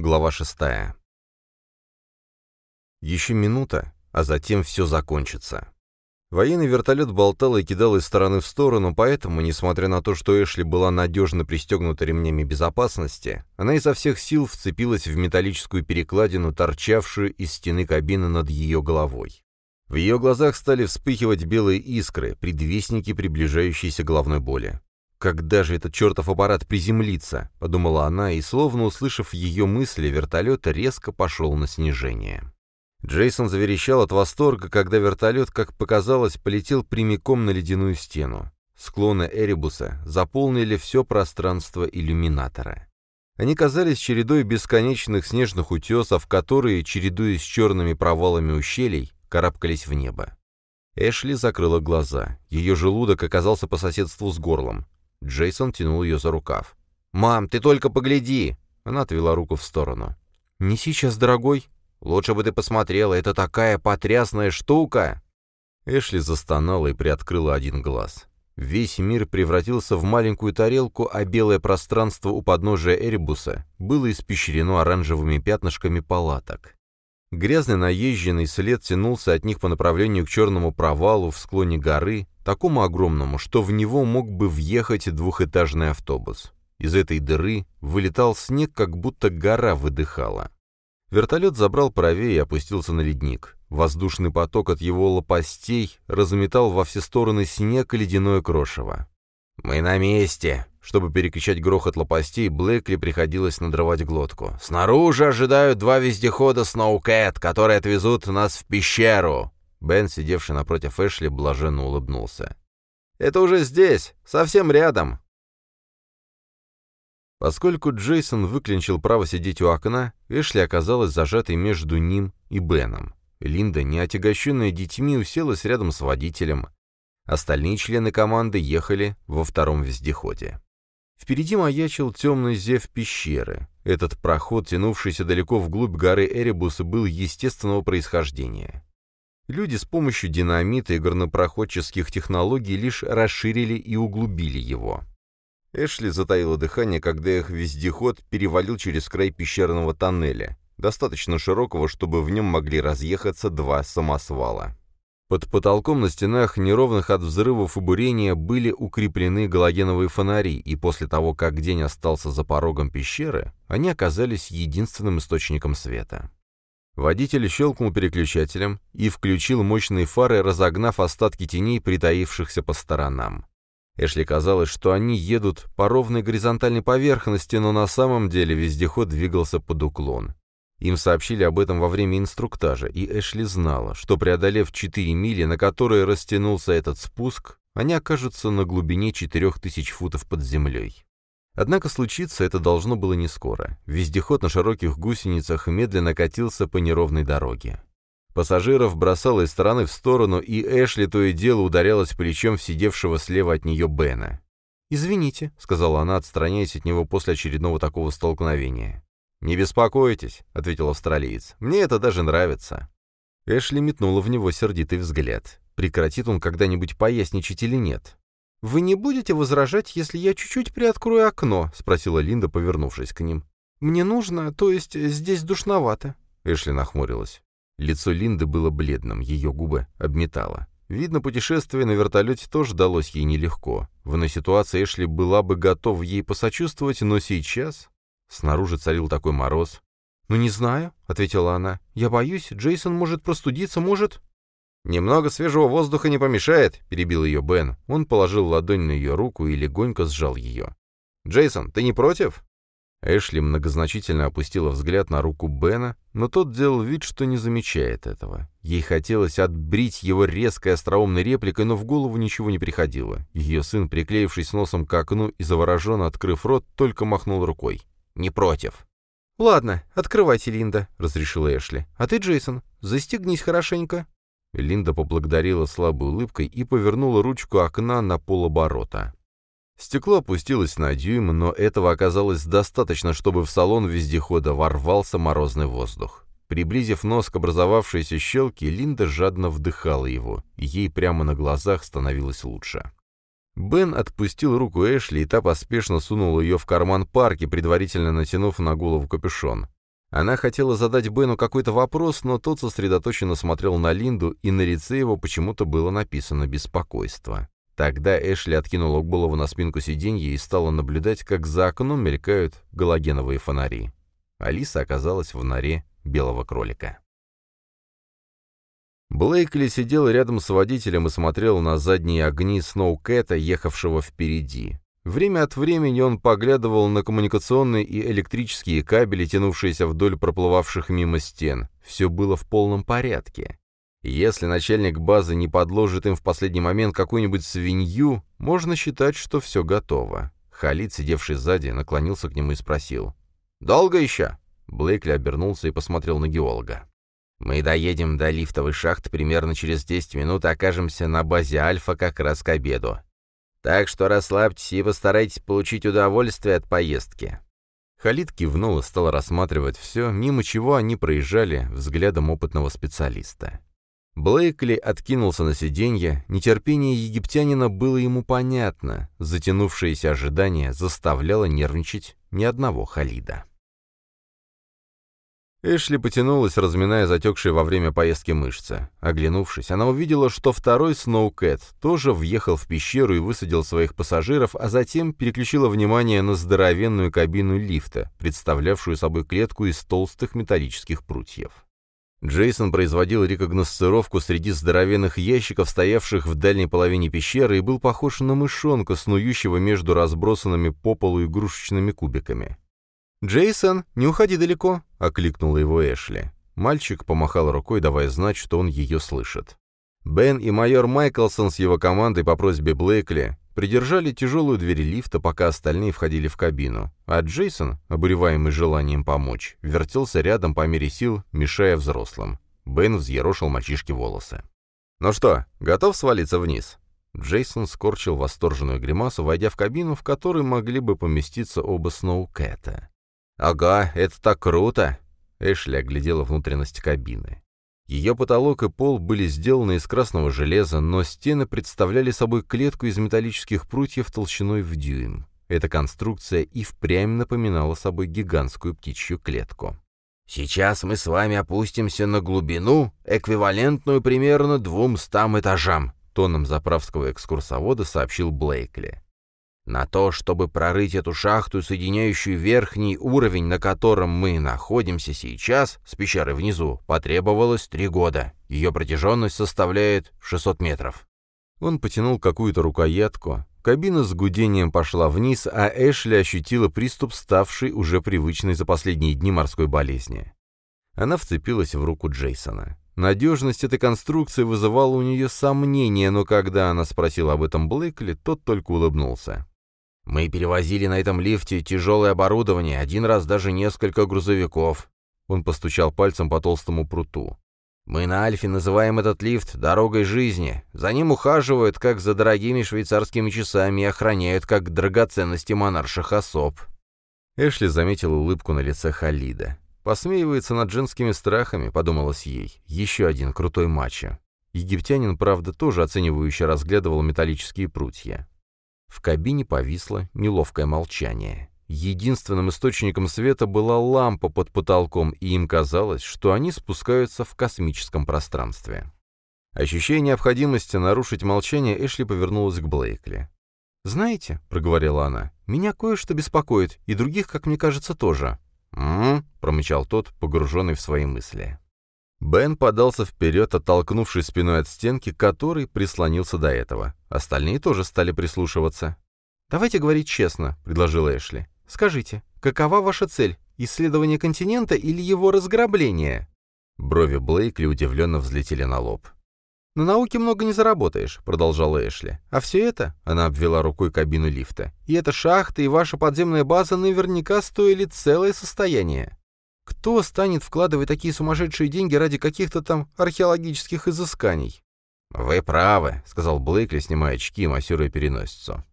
Глава шестая. Еще минута, а затем все закончится. Военный вертолет болтал и кидал из стороны в сторону, поэтому, несмотря на то, что Эшли была надежно пристегнута ремнями безопасности, она изо всех сил вцепилась в металлическую перекладину, торчавшую из стены кабины над ее головой. В ее глазах стали вспыхивать белые искры, предвестники приближающейся головной боли. «Когда же этот чертов аппарат приземлится?» — подумала она, и, словно услышав ее мысли, вертолет резко пошел на снижение. Джейсон заверещал от восторга, когда вертолет, как показалось, полетел прямиком на ледяную стену. Склоны Эребуса заполнили все пространство иллюминатора. Они казались чередой бесконечных снежных утесов, которые, чередуясь с черными провалами ущелий, карабкались в небо. Эшли закрыла глаза. Ее желудок оказался по соседству с горлом. Джейсон тянул ее за рукав. «Мам, ты только погляди!» Она отвела руку в сторону. «Не сейчас, дорогой», Лучше бы ты посмотрела, это такая потрясная штука!» Эшли застонала и приоткрыла один глаз. Весь мир превратился в маленькую тарелку, а белое пространство у подножия Эребуса было испещрено оранжевыми пятнышками палаток. Грязный наезженный след тянулся от них по направлению к черному провалу в склоне горы, такому огромному, что в него мог бы въехать двухэтажный автобус. Из этой дыры вылетал снег, как будто гора выдыхала. Вертолет забрал правее и опустился на ледник. Воздушный поток от его лопастей разметал во все стороны снег и ледяное крошево. «Мы на месте!» Чтобы перекричать грохот лопастей, Блэкли приходилось надрывать глотку. «Снаружи ожидают два вездехода Сноукэт, которые отвезут нас в пещеру!» Бен, сидевший напротив Эшли, блаженно улыбнулся. «Это уже здесь, совсем рядом. Поскольку Джейсон выклинчил право сидеть у окна, Эшли оказалась зажатой между ним и Беном. Линда, не отягощенная детьми, уселась рядом с водителем. Остальные члены команды ехали во втором вездеходе. Впереди маячил темный зев пещеры. Этот проход, тянувшийся далеко вглубь горы Эребус, был естественного происхождения. Люди с помощью динамита и горнопроходческих технологий лишь расширили и углубили его. Эшли затаила дыхание, когда их вездеход перевалил через край пещерного тоннеля, достаточно широкого, чтобы в нем могли разъехаться два самосвала. Под потолком на стенах, неровных от взрывов и бурения, были укреплены галогеновые фонари, и после того, как день остался за порогом пещеры, они оказались единственным источником света. Водитель щелкнул переключателем и включил мощные фары, разогнав остатки теней, притаившихся по сторонам. Эшли казалось, что они едут по ровной горизонтальной поверхности, но на самом деле вездеход двигался под уклон. Им сообщили об этом во время инструктажа, и Эшли знала, что преодолев 4 мили, на которые растянулся этот спуск, они окажутся на глубине 4000 футов под землей. Однако случиться это должно было не скоро. Вездеход на широких гусеницах медленно катился по неровной дороге. Пассажиров бросало из стороны в сторону, и Эшли то и дело ударялась плечом в сидевшего слева от нее Бена. «Извините», — сказала она, отстраняясь от него после очередного такого столкновения. «Не беспокойтесь», — ответил австралиец. «Мне это даже нравится». Эшли метнула в него сердитый взгляд. Прекратит он когда-нибудь поясничать или нет? «Вы не будете возражать, если я чуть-чуть приоткрою окно?» — спросила Линда, повернувшись к ним. «Мне нужно, то есть здесь душновато». Эшли нахмурилась. Лицо Линды было бледным, ее губы обметало. Видно, путешествие на вертолете тоже далось ей нелегко. В иной ситуации Эшли была бы готова ей посочувствовать, но сейчас... Снаружи царил такой мороз. «Ну, не знаю», — ответила она. «Я боюсь, Джейсон может простудиться, может...» «Немного свежего воздуха не помешает», — перебил ее Бен. Он положил ладонь на ее руку и легонько сжал ее. «Джейсон, ты не против?» Эшли многозначительно опустила взгляд на руку Бена, но тот делал вид, что не замечает этого. Ей хотелось отбрить его резкой остроумной репликой, но в голову ничего не приходило. Ее сын, приклеившись носом к окну и завороженно открыв рот, только махнул рукой. «Не против». «Ладно, открывайте, Линда», — разрешила Эшли. «А ты, Джейсон, застегнись хорошенько». Линда поблагодарила слабой улыбкой и повернула ручку окна на полоборота. Стекло опустилось на дюйм, но этого оказалось достаточно, чтобы в салон вездехода ворвался морозный воздух. Приблизив нос к образовавшейся щелке, Линда жадно вдыхала его, ей прямо на глазах становилось лучше. Бен отпустил руку Эшли, и та поспешно сунула ее в карман парки, предварительно натянув на голову капюшон. Она хотела задать Бену какой-то вопрос, но тот сосредоточенно смотрел на Линду, и на лице его почему-то было написано «беспокойство». Тогда Эшли откинула голову на спинку сиденья и стала наблюдать, как за окном мелькают галогеновые фонари. Алиса оказалась в норе белого кролика. Блейкли сидел рядом с водителем и смотрел на задние огни Сноукэта, ехавшего впереди. Время от времени он поглядывал на коммуникационные и электрические кабели, тянувшиеся вдоль проплывавших мимо стен. Все было в полном порядке. Если начальник базы не подложит им в последний момент какую-нибудь свинью, можно считать, что все готово. Халид, сидевший сзади, наклонился к нему и спросил. «Долго еще?» Блейкли обернулся и посмотрел на геолога. «Мы доедем до лифтовой шахты примерно через 10 минут и окажемся на базе Альфа как раз к обеду. Так что расслабьтесь и постарайтесь получить удовольствие от поездки». Халид кивнул и стал рассматривать все, мимо чего они проезжали взглядом опытного специалиста. Блейкли откинулся на сиденье, нетерпение египтянина было ему понятно, затянувшееся ожидание заставляло нервничать ни одного Халида. Эшли потянулась, разминая затекшие во время поездки мышцы. Оглянувшись, она увидела, что второй Сноукэт тоже въехал в пещеру и высадил своих пассажиров, а затем переключила внимание на здоровенную кабину лифта, представлявшую собой клетку из толстых металлических прутьев. Джейсон производил рекогносцировку среди здоровенных ящиков, стоявших в дальней половине пещеры, и был похож на мышонка, снующего между разбросанными по полу игрушечными кубиками. «Джейсон, не уходи далеко!» — окликнула его Эшли. Мальчик помахал рукой, давая знать, что он ее слышит. Бен и майор Майклсон с его командой по просьбе Блейкли придержали тяжелую дверь лифта, пока остальные входили в кабину, а Джейсон, обуреваемый желанием помочь, вертелся рядом по мере сил, мешая взрослым. Бен взъерошил мальчишке волосы. «Ну что, готов свалиться вниз?» Джейсон скорчил восторженную гримасу, войдя в кабину, в которой могли бы поместиться оба Сноукэта. «Ага, это так круто!» Эшли оглядела внутренность кабины. Ее потолок и пол были сделаны из красного железа, но стены представляли собой клетку из металлических прутьев толщиной в дюйм. Эта конструкция и впрямь напоминала собой гигантскую птичью клетку. «Сейчас мы с вами опустимся на глубину, эквивалентную примерно двумстам этажам», тоном заправского экскурсовода сообщил Блейкли. На то, чтобы прорыть эту шахту, соединяющую верхний уровень, на котором мы находимся сейчас, с пещерой внизу, потребовалось три года. Ее протяженность составляет 600 метров. Он потянул какую-то рукоятку. Кабина с гудением пошла вниз, а Эшли ощутила приступ, ставший уже привычной за последние дни морской болезни. Она вцепилась в руку Джейсона. Надежность этой конструкции вызывала у нее сомнения, но когда она спросила об этом Блейкли, тот только улыбнулся. Мы перевозили на этом лифте тяжелое оборудование, один раз даже несколько грузовиков. Он постучал пальцем по толстому пруту. Мы на Альфе называем этот лифт «дорогой жизни». За ним ухаживают, как за дорогими швейцарскими часами, и охраняют, как драгоценности монарших особ. Эшли заметил улыбку на лице Халида. «Посмеивается над женскими страхами», — подумалось ей. «Еще один крутой мачо». Египтянин, правда, тоже оценивающе разглядывал металлические прутья. В кабине повисло неловкое молчание. Единственным источником света была лампа под потолком, и им казалось, что они спускаются в космическом пространстве. Ощущая необходимости нарушить молчание, Эшли повернулась к Блейкли. «Знаете», — проговорила она, — «меня кое-что беспокоит, и других, как мне кажется, тоже». «М-м-м», промычал тот, погруженный в свои мысли. Бен подался вперед, оттолкнувшись спиной от стенки, которой прислонился до этого. Остальные тоже стали прислушиваться. «Давайте говорить честно», — предложил Эшли. «Скажите, какова ваша цель? Исследование континента или его разграбление?» Брови Блейкли удивленно взлетели на лоб. «На науке много не заработаешь», — продолжала Эшли. «А все это...» — она обвела рукой кабину лифта. «И эта шахта, и ваша подземная база наверняка стоили целое состояние. Кто станет вкладывать такие сумасшедшие деньги ради каких-то там археологических изысканий? «Вы правы», — сказал Блейкли, снимая очки и массируя переносицу.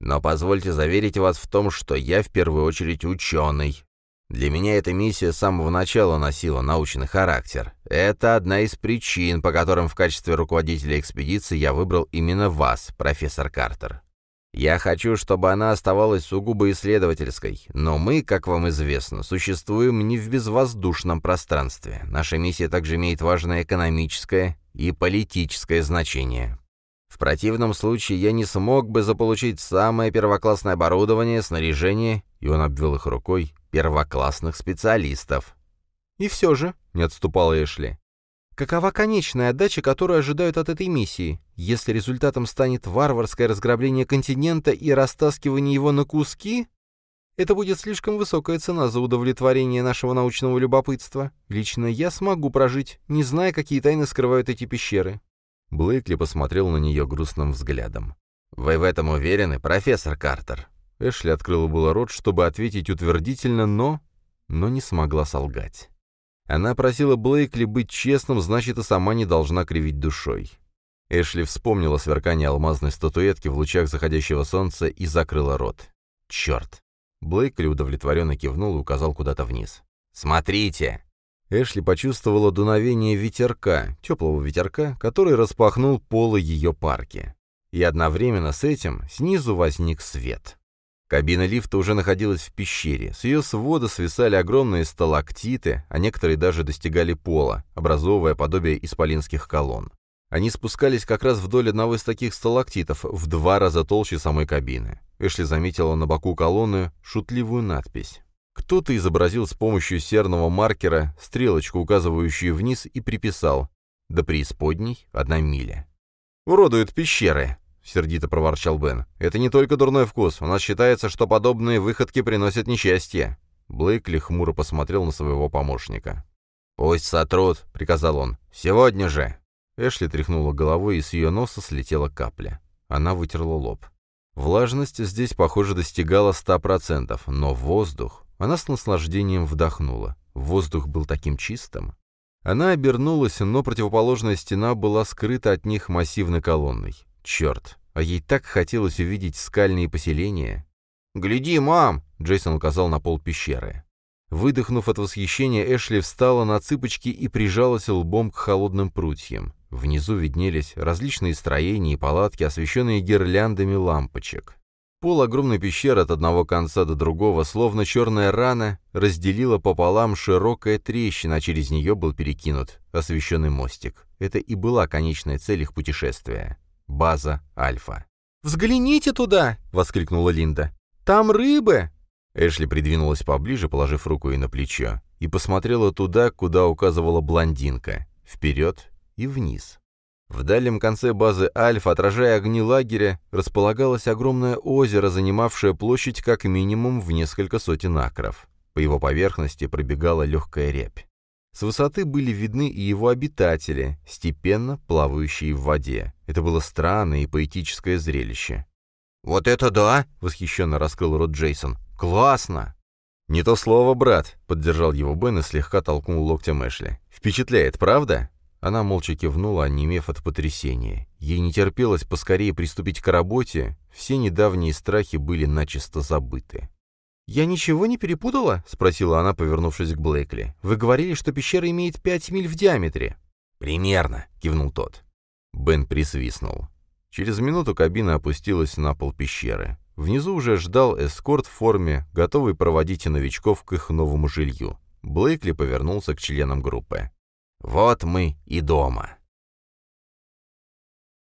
«Но позвольте заверить вас в том, что я в первую очередь ученый. Для меня эта миссия с самого начала носила научный характер. Это одна из причин, по которым в качестве руководителя экспедиции я выбрал именно вас, профессор Картер. Я хочу, чтобы она оставалась сугубо исследовательской, но мы, как вам известно, существуем не в безвоздушном пространстве. Наша миссия также имеет важное экономическое и политическое значение. В противном случае я не смог бы заполучить самое первоклассное оборудование, снаряжение, и он обвел их рукой, первоклассных специалистов. «И все же», — не отступал Эшли, Какова конечная отдача, которую ожидают от этой миссии? Если результатом станет варварское разграбление континента и растаскивание его на куски, это будет слишком высокая цена за удовлетворение нашего научного любопытства. Лично я смогу прожить, не зная, какие тайны скрывают эти пещеры». Блейкли посмотрел на нее грустным взглядом. «Вы в этом уверены, профессор Картер?» Эшли открыла было рот, чтобы ответить утвердительно, но... но не смогла солгать. Она просила Блейкли быть честным, значит, и сама не должна кривить душой. Эшли вспомнила сверкание алмазной статуэтки в лучах заходящего солнца и закрыла рот. «Черт!» Блейкли удовлетворенно кивнул и указал куда-то вниз. «Смотрите!» Эшли почувствовала дуновение ветерка, теплого ветерка, который распахнул полы ее парки. И одновременно с этим снизу возник свет. Кабина лифта уже находилась в пещере. С ее свода свисали огромные сталактиты, а некоторые даже достигали пола, образовывая подобие исполинских колонн. Они спускались как раз вдоль одного из таких сталактитов, в два раза толще самой кабины. Эшли заметила на боку колонны шутливую надпись. Кто-то изобразил с помощью серного маркера стрелочку, указывающую вниз, и приписал «До преисподней одна миля». «Уродуют пещеры», — сердито проворчал Бен. «Это не только дурной вкус. У нас считается, что подобные выходки приносят несчастье». Блейкли хмуро посмотрел на своего помощника. «Пусть сотрут», — приказал он. «Сегодня же». Эшли тряхнула головой, и с ее носа слетела капля. Она вытерла лоб. Влажность здесь, похоже, достигала ста процентов, но воздух... Она с наслаждением вдохнула. Воздух был таким чистым. Она обернулась, но противоположная стена была скрыта от них массивной колонной. Черт, а ей так хотелось увидеть скальные поселения. «Гляди, мам!» — Джейсон указал на пол пещеры. Выдохнув от восхищения, Эшли встала на цыпочки и прижалась лбом к холодным прутьям. Внизу виднелись различные строения и палатки, освещенные гирляндами лампочек. Пол огромной пещеры от одного конца до другого, словно черная рана, разделила пополам широкая трещина, а через нее был перекинут освещенный мостик. Это и была конечная цель их путешествия. База Альфа. «Взгляните туда!» — воскликнула Линда. «Там рыбы!» Эшли придвинулась поближе, положив руку ей на плечо, и посмотрела туда, куда указывала блондинка, вперед и вниз. В дальнем конце базы Альфа, отражая огни лагеря, располагалось огромное озеро, занимавшее площадь как минимум в несколько сотен акров. По его поверхности пробегала легкая рябь. С высоты были видны и его обитатели, степенно плавающие в воде. Это было странное и поэтическое зрелище. «Вот это да!» — восхищенно раскрыл рот Джейсон. «Классно!» «Не то слово, брат», — поддержал его Бен и слегка толкнул локтем Эшли. «Впечатляет, правда?» Она молча кивнула, онемев от потрясения. Ей не терпелось поскорее приступить к работе, все недавние страхи были начисто забыты. «Я ничего не перепутала?» — спросила она, повернувшись к Блейкли. «Вы говорили, что пещера имеет пять миль в диаметре». «Примерно», — кивнул тот. Бен присвистнул. Через минуту кабина опустилась на пол пещеры. Внизу уже ждал эскорт в форме, готовый проводить новичков к их новому жилью. Блейкли повернулся к членам группы. «Вот мы и дома».